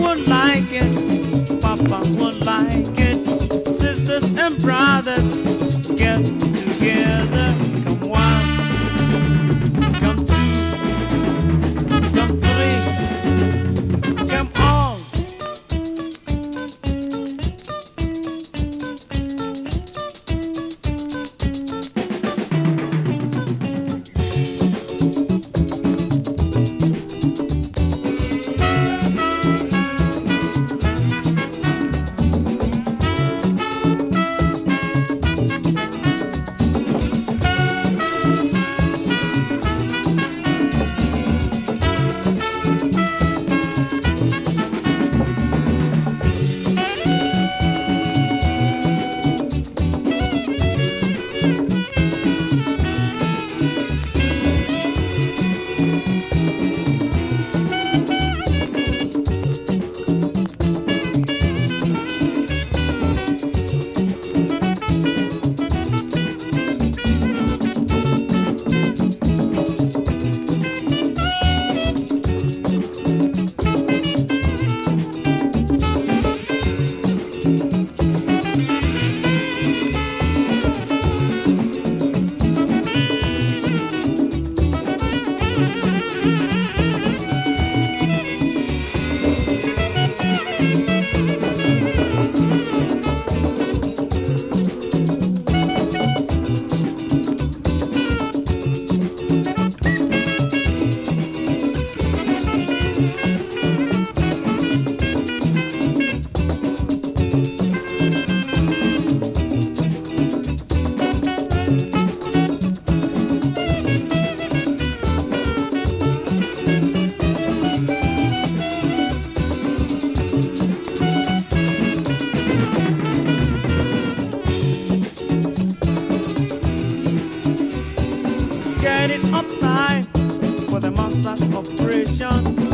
would like it. Papa would like it. get it up time for the master's operation.